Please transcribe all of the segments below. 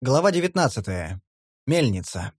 Глава 19. Мельница.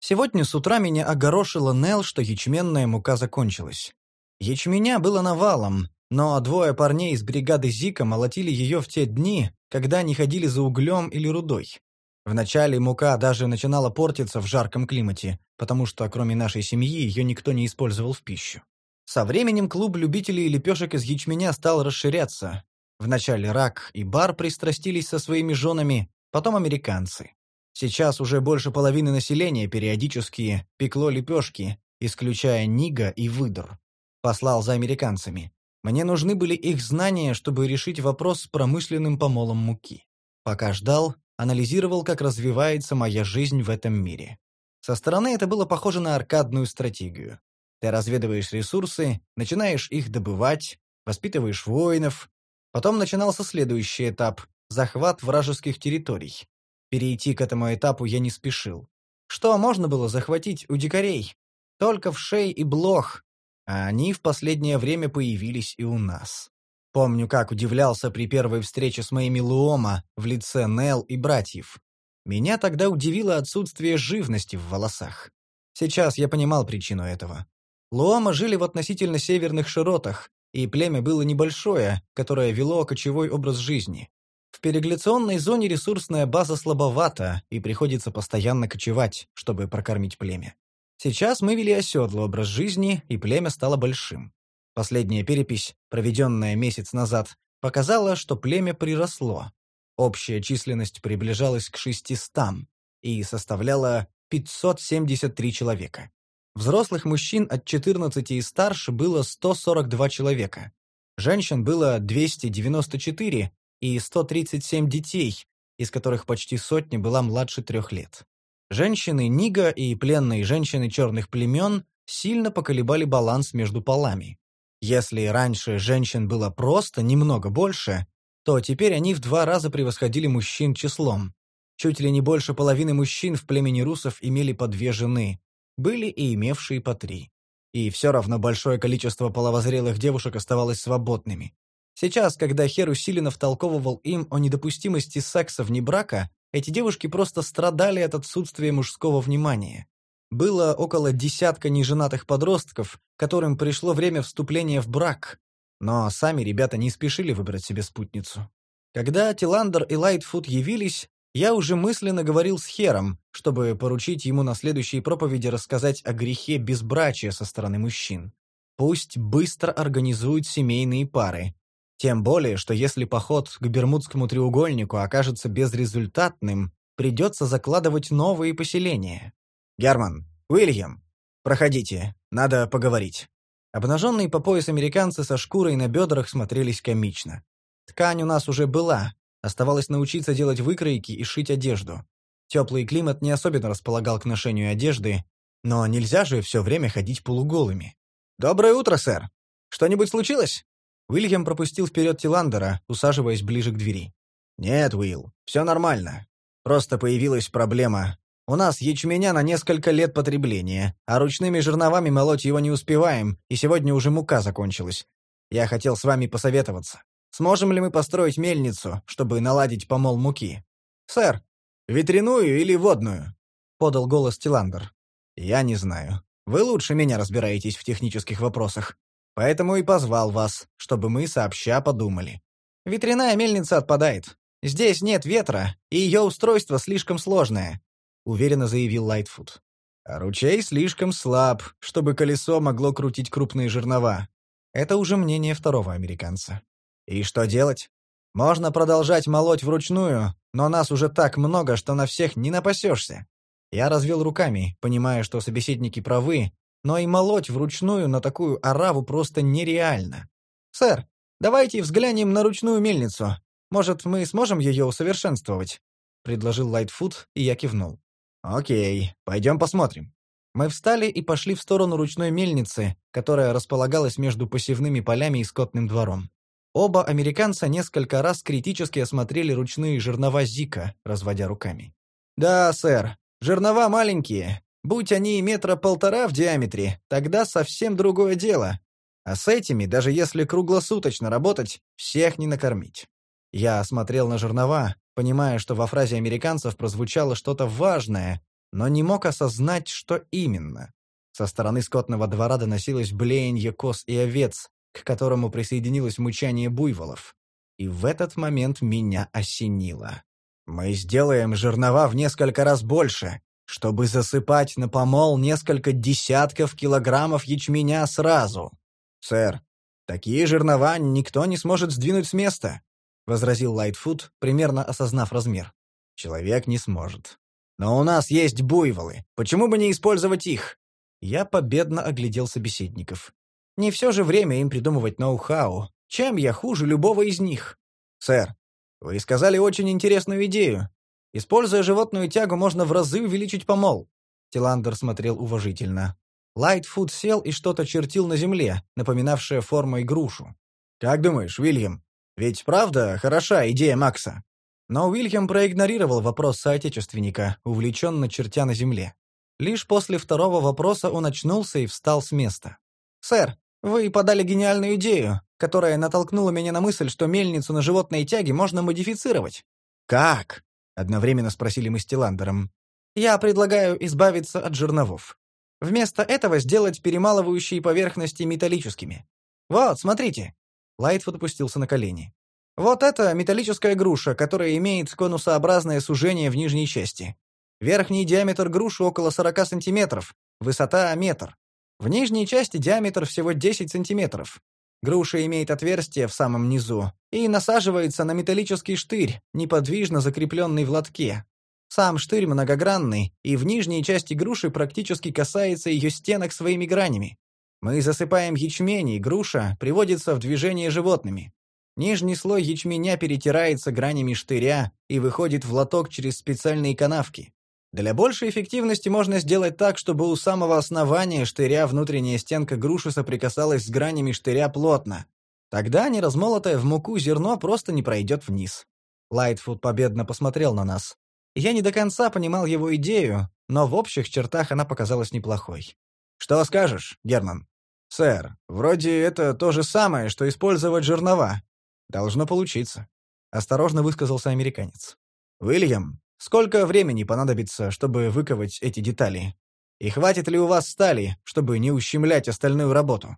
Сегодня с утра меня огорошила Нел, что ячменная мука закончилась. Ячменя было навалом, но двое парней из бригады Зика молотили ее в те дни, когда не ходили за углем или рудой. Вначале мука даже начинала портиться в жарком климате, потому что кроме нашей семьи ее никто не использовал в пищу. Со временем клуб любителей лепешек из ячменя стал расширяться. Вначале Рак и Бар пристрастились со своими женами, потом американцы. Сейчас уже больше половины населения периодически пекло лепешки, исключая Нига и Выдр. Послал за американцами. Мне нужны были их знания, чтобы решить вопрос с промышленным помолом муки. Пока ждал, анализировал, как развивается моя жизнь в этом мире. Со стороны это было похоже на аркадную стратегию. Ты разведываешь ресурсы, начинаешь их добывать, воспитываешь воинов. Потом начинался следующий этап – захват вражеских территорий. Перейти к этому этапу я не спешил. Что можно было захватить у дикарей? Только в шей и блох, а они в последнее время появились и у нас. Помню, как удивлялся при первой встрече с моими Луома в лице Нел и братьев. Меня тогда удивило отсутствие живности в волосах. Сейчас я понимал причину этого. Луома жили в относительно северных широтах, и племя было небольшое, которое вело кочевой образ жизни. В перегляционной зоне ресурсная база слабовата, и приходится постоянно кочевать, чтобы прокормить племя. Сейчас мы вели оседлый образ жизни, и племя стало большим. Последняя перепись, проведенная месяц назад, показала, что племя приросло. Общая численность приближалась к 600 и составляла 573 человека. Взрослых мужчин от 14 и старше было 142 человека. Женщин было 294 и 137 детей, из которых почти сотня была младше трех лет. Женщины Нига и пленные женщины черных племен сильно поколебали баланс между полами. Если раньше женщин было просто немного больше, то теперь они в два раза превосходили мужчин числом. Чуть ли не больше половины мужчин в племени русов имели по две жены, были и имевшие по три. И все равно большое количество половозрелых девушек оставалось свободными. Сейчас, когда Хер усиленно втолковывал им о недопустимости секса вне брака, эти девушки просто страдали от отсутствия мужского внимания. Было около десятка неженатых подростков, которым пришло время вступления в брак, но сами ребята не спешили выбрать себе спутницу. Когда Тиландер и Лайтфуд явились, я уже мысленно говорил с Хером, чтобы поручить ему на следующей проповеди рассказать о грехе безбрачия со стороны мужчин. Пусть быстро организуют семейные пары, тем более, что если поход к Бермудскому треугольнику окажется безрезультатным, придется закладывать новые поселения. «Герман, Уильям, проходите, надо поговорить». Обнаженные по пояс американцы со шкурой на бедрах смотрелись комично. Ткань у нас уже была, оставалось научиться делать выкройки и шить одежду. Теплый климат не особенно располагал к ношению одежды, но нельзя же все время ходить полуголыми. «Доброе утро, сэр! Что-нибудь случилось?» Уильям пропустил вперед Тиландера, усаживаясь ближе к двери. «Нет, Уилл, все нормально. Просто появилась проблема. У нас ячменя на несколько лет потребления, а ручными жерновами молоть его не успеваем, и сегодня уже мука закончилась. Я хотел с вами посоветоваться. Сможем ли мы построить мельницу, чтобы наладить помол муки? Сэр, ветряную или водную?» — подал голос Тиландер. «Я не знаю. Вы лучше меня разбираетесь в технических вопросах. Поэтому и позвал вас, чтобы мы сообща подумали. Ветряная мельница отпадает. Здесь нет ветра, и ее устройство слишком сложное», — уверенно заявил Лайтфуд. «А ручей слишком слаб, чтобы колесо могло крутить крупные жернова. Это уже мнение второго американца. И что делать? Можно продолжать молоть вручную, но нас уже так много, что на всех не напасешься. Я развел руками, понимая, что собеседники правы, но и молоть вручную на такую ораву просто нереально. «Сэр, давайте взглянем на ручную мельницу. Может, мы сможем ее усовершенствовать?» — предложил Лайтфуд, и я кивнул. «Окей, пойдем посмотрим». Мы встали и пошли в сторону ручной мельницы, которая располагалась между посевными полями и скотным двором. Оба американца несколько раз критически осмотрели ручные жернова Зика, разводя руками. «Да, сэр, жернова маленькие, Будь они метра полтора в диаметре, тогда совсем другое дело. А с этими, даже если круглосуточно работать, всех не накормить. Я смотрел на жернова, понимая, что во фразе американцев прозвучало что-то важное, но не мог осознать, что именно. Со стороны скотного двора доносилось блеяние коз и овец, к которому присоединилось мучание буйволов. И в этот момент меня осенило. «Мы сделаем жернова в несколько раз больше, чтобы засыпать на помол несколько десятков килограммов ячменя сразу. Сэр, такие жернова никто не сможет сдвинуть с места», — возразил Лайтфуд, примерно осознав размер. «Человек не сможет. Но у нас есть буйволы. Почему бы не использовать их?» Я победно оглядел собеседников. Не все же время им придумывать ноу-хау. Чем я хуже любого из них? Сэр, вы сказали очень интересную идею. Используя животную тягу, можно в разы увеличить помол. Тиландер смотрел уважительно. Лайтфуд сел и что-то чертил на земле, напоминавшее формой грушу. «Как думаешь, Уильям, ведь правда хороша идея Макса?» Но Уильям проигнорировал вопрос соотечественника, увлеченно чертя на земле. Лишь после второго вопроса он очнулся и встал с места. «Сэр, вы подали гениальную идею, которая натолкнула меня на мысль, что мельницу на животной тяге можно модифицировать». «Как?» — одновременно спросили мы с Тиландером. «Я предлагаю избавиться от жерновов. Вместо этого сделать перемалывающие поверхности металлическими. Вот, смотрите». Лайтфуд опустился на колени. «Вот это металлическая груша, которая имеет конусообразное сужение в нижней части. Верхний диаметр груши около 40 сантиметров, высота — метр. В нижней части диаметр всего 10 сантиметров. Груша имеет отверстие в самом низу и насаживается на металлический штырь, неподвижно закрепленный в лотке. Сам штырь многогранный, и в нижней части груши практически касается ее стенок своими гранями. Мы засыпаем ячмень, и груша приводится в движение животными. Нижний слой ячменя перетирается гранями штыря и выходит в лоток через специальные канавки. Для большей эффективности можно сделать так, чтобы у самого основания штыря внутренняя стенка груши соприкасалась с гранями штыря плотно. Тогда неразмолотое в муку зерно просто не пройдет вниз. Лайтфуд победно посмотрел на нас. Я не до конца понимал его идею, но в общих чертах она показалась неплохой. «Что скажешь, Герман?» «Сэр, вроде это то же самое, что использовать жернова. Должно получиться», — осторожно высказался американец. «Уильям, Сколько времени понадобится, чтобы выковать эти детали? И хватит ли у вас стали, чтобы не ущемлять остальную работу?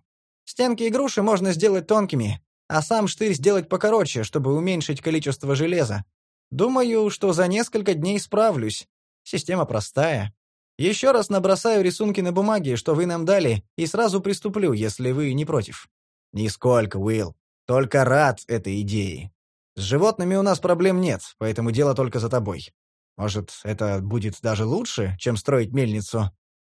Стенки и груши можно сделать тонкими, а сам штырь сделать покороче, чтобы уменьшить количество железа. Думаю, что за несколько дней справлюсь. Система простая. Еще раз набросаю рисунки на бумаге, что вы нам дали, и сразу приступлю, если вы не против. Нисколько, Уилл. Только рад этой идее. С животными у нас проблем нет, поэтому дело только за тобой. Может, это будет даже лучше, чем строить мельницу?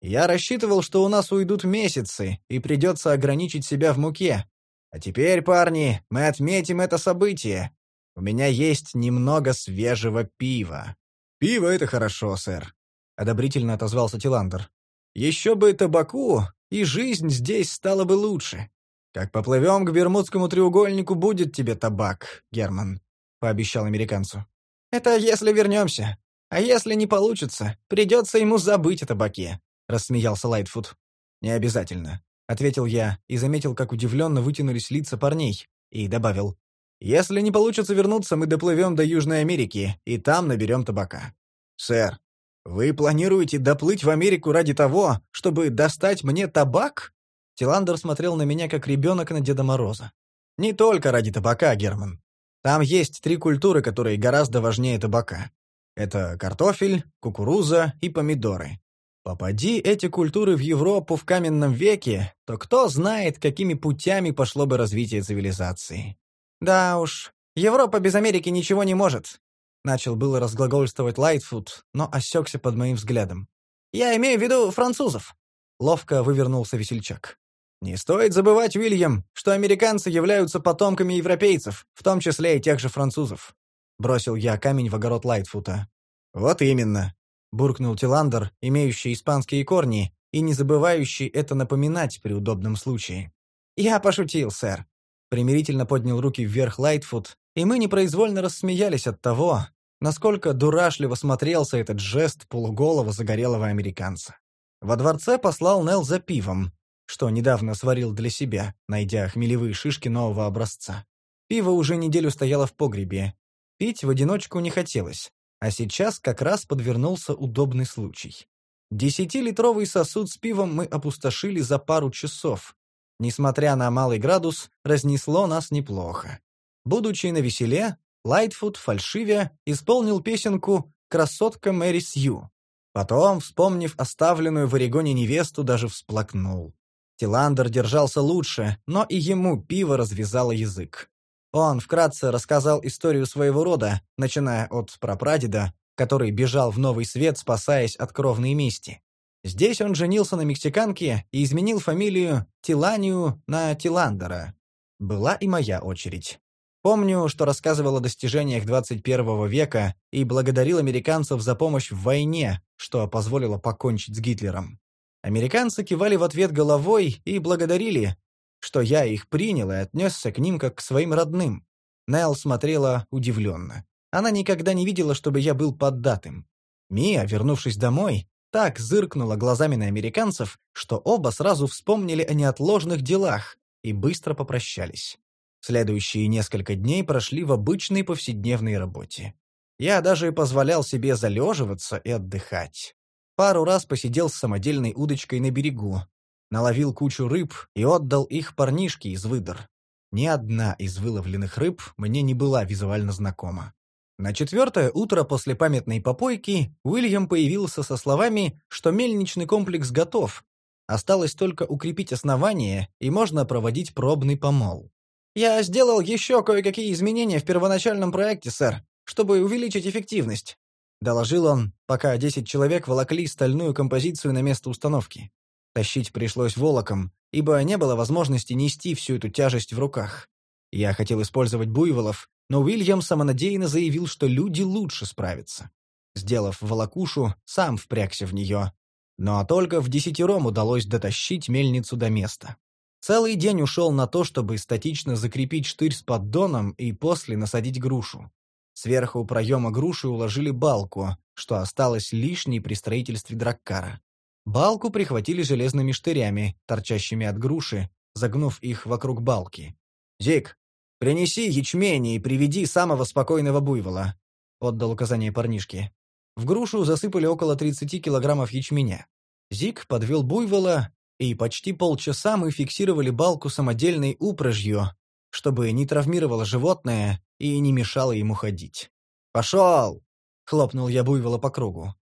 Я рассчитывал, что у нас уйдут месяцы, и придется ограничить себя в муке. А теперь, парни, мы отметим это событие. У меня есть немного свежего пива. Пиво — это хорошо, сэр. Одобрительно отозвался Тиландер. Еще бы табаку, и жизнь здесь стала бы лучше. Как поплывем к Бермудскому треугольнику, будет тебе табак, Герман, — пообещал американцу. Это если вернемся. А если не получится, придется ему забыть о табаке», — рассмеялся Лайтфуд. «Не обязательно», — ответил я и заметил, как удивленно вытянулись лица парней, и добавил. «Если не получится вернуться, мы доплывем до Южной Америки, и там наберем табака». «Сэр, вы планируете доплыть в Америку ради того, чтобы достать мне табак?» Тиландер смотрел на меня, как ребенок на Деда Мороза. «Не только ради табака, Герман. Там есть три культуры, которые гораздо важнее табака. Это картофель, кукуруза и помидоры. Попади эти культуры в Европу в каменном веке, то кто знает, какими путями пошло бы развитие цивилизации. Да уж, Европа без Америки ничего не может. Начал было разглагольствовать Лайтфуд, но осекся под моим взглядом. Я имею в виду французов. Ловко вывернулся весельчак. Не стоит забывать, Уильям, что американцы являются потомками европейцев, в том числе и тех же французов. Бросил я камень в огород Лайтфута. «Вот именно», — буркнул Тиландер, имеющий испанские корни и не забывающий это напоминать при удобном случае. «Я пошутил, сэр», — примирительно поднял руки вверх Лайтфут, и мы непроизвольно рассмеялись от того, насколько дурашливо смотрелся этот жест полуголого загорелого американца. Во дворце послал Нел за пивом, что недавно сварил для себя, найдя хмелевые шишки нового образца. Пиво уже неделю стояло в погребе, Пить в одиночку не хотелось, а сейчас как раз подвернулся удобный случай. Десятилитровый сосуд с пивом мы опустошили за пару часов. Несмотря на малый градус, разнесло нас неплохо. Будучи на веселе, Лайтфуд, фальшивя, исполнил песенку «Красотка Мэри Сью». Потом, вспомнив оставленную в Орегоне невесту, даже всплакнул. Тиландер держался лучше, но и ему пиво развязало язык. Он вкратце рассказал историю своего рода, начиная от прапрадеда, который бежал в Новый Свет, спасаясь от кровной мести. Здесь он женился на мексиканке и изменил фамилию Тиланию на Тиландера. Была и моя очередь. Помню, что рассказывал о достижениях 21 века и благодарил американцев за помощь в войне, что позволило покончить с Гитлером. Американцы кивали в ответ головой и благодарили, что я их принял и отнесся к ним как к своим родным. Нелл смотрела удивленно. Она никогда не видела, чтобы я был поддатым. Мия, вернувшись домой, так зыркнула глазами на американцев, что оба сразу вспомнили о неотложных делах и быстро попрощались. Следующие несколько дней прошли в обычной повседневной работе. Я даже позволял себе залеживаться и отдыхать. Пару раз посидел с самодельной удочкой на берегу, наловил кучу рыб и отдал их парнишке из выдор. Ни одна из выловленных рыб мне не была визуально знакома. На четвертое утро после памятной попойки Уильям появился со словами, что мельничный комплекс готов. Осталось только укрепить основание, и можно проводить пробный помол. «Я сделал еще кое-какие изменения в первоначальном проекте, сэр, чтобы увеличить эффективность», — доложил он, пока десять человек волокли стальную композицию на место установки. Тащить пришлось волоком, ибо не было возможности нести всю эту тяжесть в руках. Я хотел использовать буйволов, но Уильям самонадеянно заявил, что люди лучше справятся. Сделав волокушу, сам впрягся в нее. Но только в десятером удалось дотащить мельницу до места. Целый день ушел на то, чтобы статично закрепить штырь с поддоном и после насадить грушу. Сверху проема груши уложили балку, что осталось лишней при строительстве драккара. Балку прихватили железными штырями, торчащими от груши, загнув их вокруг балки. «Зик, принеси ячмени и приведи самого спокойного буйвола», — отдал указание парнишке. В грушу засыпали около 30 килограммов ячменя. Зик подвел буйвола, и почти полчаса мы фиксировали балку самодельной упряжью, чтобы не травмировало животное и не мешало ему ходить. «Пошел!» — хлопнул я буйвола по кругу.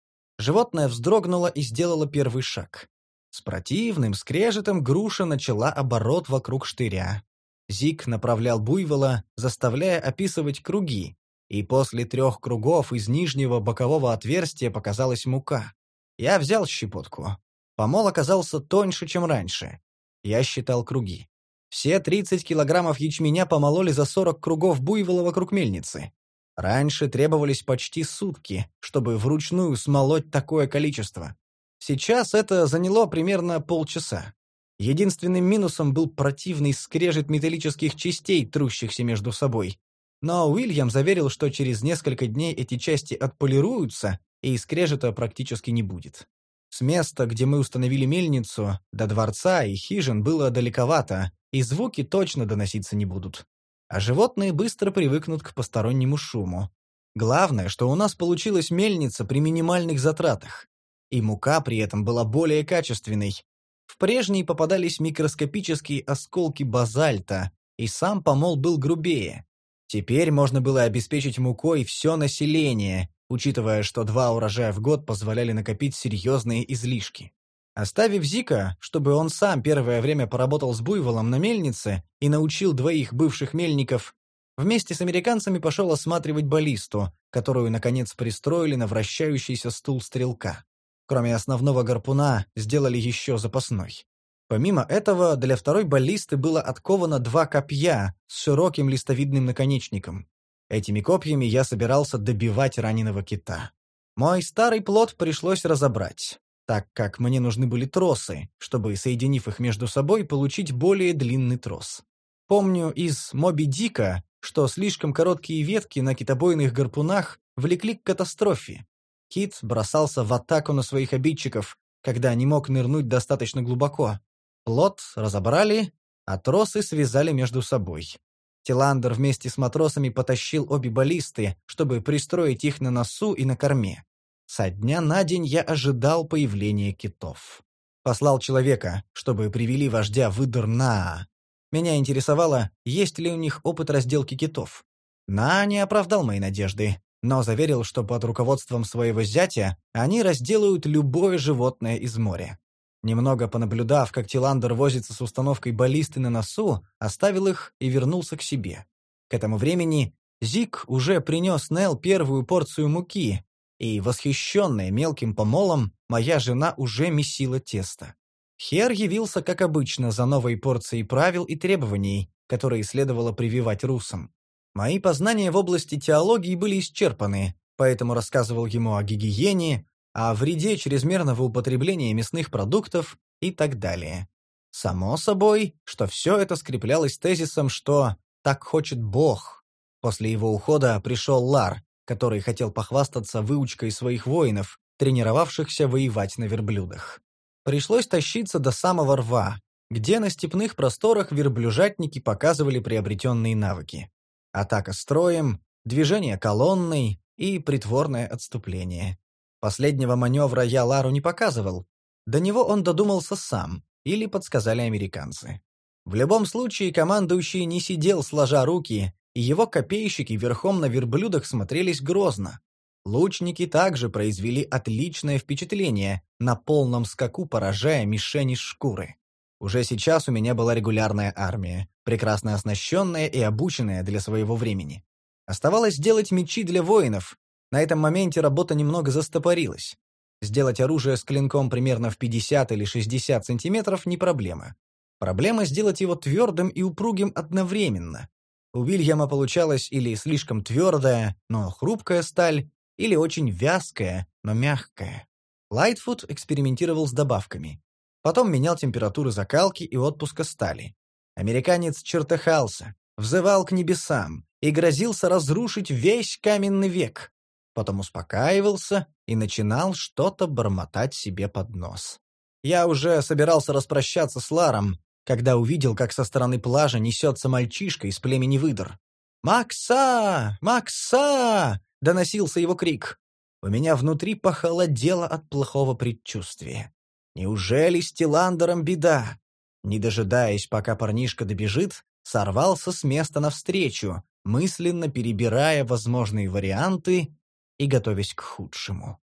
Животное вздрогнуло и сделало первый шаг. С противным скрежетом груша начала оборот вокруг штыря. Зик направлял буйвола, заставляя описывать круги, и после трех кругов из нижнего бокового отверстия показалась мука. Я взял щепотку. Помол оказался тоньше, чем раньше. Я считал круги. Все 30 килограммов ячменя помололи за 40 кругов буйвола вокруг мельницы. Раньше требовались почти сутки, чтобы вручную смолоть такое количество. Сейчас это заняло примерно полчаса. Единственным минусом был противный скрежет металлических частей, трущихся между собой. Но Уильям заверил, что через несколько дней эти части отполируются, и скрежета практически не будет. С места, где мы установили мельницу, до дворца и хижин было далековато, и звуки точно доноситься не будут. А животные быстро привыкнут к постороннему шуму. Главное, что у нас получилась мельница при минимальных затратах. И мука при этом была более качественной. В прежней попадались микроскопические осколки базальта, и сам помол был грубее. Теперь можно было обеспечить мукой все население, учитывая, что два урожая в год позволяли накопить серьезные излишки. Оставив Зика, чтобы он сам первое время поработал с буйволом на мельнице и научил двоих бывших мельников, вместе с американцами пошел осматривать баллисту, которую, наконец, пристроили на вращающийся стул стрелка. Кроме основного гарпуна, сделали еще запасной. Помимо этого, для второй баллисты было отковано два копья с широким листовидным наконечником. Этими копьями я собирался добивать раненого кита. Мой старый плод пришлось разобрать, так как мне нужны были тросы, чтобы, соединив их между собой, получить более длинный трос. Помню из «Моби Дика», что слишком короткие ветки на китобойных гарпунах влекли к катастрофе. Кит бросался в атаку на своих обидчиков, когда не мог нырнуть достаточно глубоко. Плод разобрали, а тросы связали между собой. Тиландер вместе с матросами потащил обе баллисты, чтобы пристроить их на носу и на корме. Со дня на день я ожидал появления китов. Послал человека, чтобы привели вождя выдр Наа. Меня интересовало, есть ли у них опыт разделки китов. Наа не оправдал мои надежды, но заверил, что под руководством своего зятя они разделают любое животное из моря. Немного понаблюдав, как Тиландер возится с установкой баллисты на носу, оставил их и вернулся к себе. К этому времени Зик уже принес Нел первую порцию муки, и, восхищенная мелким помолом, моя жена уже месила тесто. Хер явился, как обычно, за новой порцией правил и требований, которые следовало прививать русам. Мои познания в области теологии были исчерпаны, поэтому рассказывал ему о гигиене, о вреде чрезмерного употребления мясных продуктов и так далее. Само собой, что все это скреплялось тезисом, что «так хочет Бог». После его ухода пришел Лар, который хотел похвастаться выучкой своих воинов, тренировавшихся воевать на верблюдах. Пришлось тащиться до самого рва, где на степных просторах верблюжатники показывали приобретенные навыки. Атака строем, движение колонной и притворное отступление. Последнего маневра я Лару не показывал. До него он додумался сам, или подсказали американцы. В любом случае, командующий не сидел сложа руки, и его копейщики верхом на верблюдах смотрелись грозно. Лучники также произвели отличное впечатление, на полном скаку поражая мишени шкуры. Уже сейчас у меня была регулярная армия, прекрасно оснащенная и обученная для своего времени. Оставалось сделать мечи для воинов. На этом моменте работа немного застопорилась. Сделать оружие с клинком примерно в 50 или 60 сантиметров не проблема. Проблема сделать его твердым и упругим одновременно. У Вильяма получалась или слишком твердая, но хрупкая сталь, или очень вязкая, но мягкая. Лайтфуд экспериментировал с добавками. Потом менял температуру закалки и отпуска стали. Американец чертыхался, взывал к небесам и грозился разрушить весь каменный век. Потом успокаивался и начинал что-то бормотать себе под нос. Я уже собирался распрощаться с Ларом, когда увидел, как со стороны плажа несется мальчишка из племени выдор. «Макса! Макса!» — доносился его крик. У меня внутри похолодело от плохого предчувствия. Неужели с Тиландером беда? Не дожидаясь, пока парнишка добежит, сорвался с места навстречу, мысленно перебирая возможные варианты и готовясь к худшему.